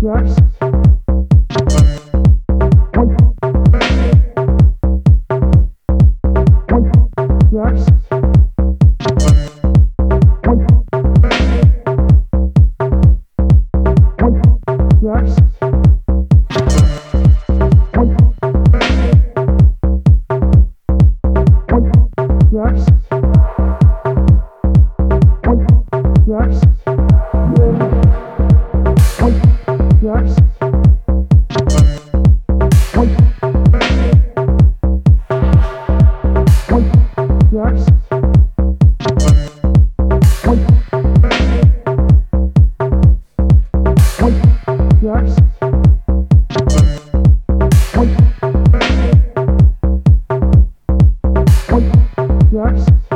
Yes. Yeah.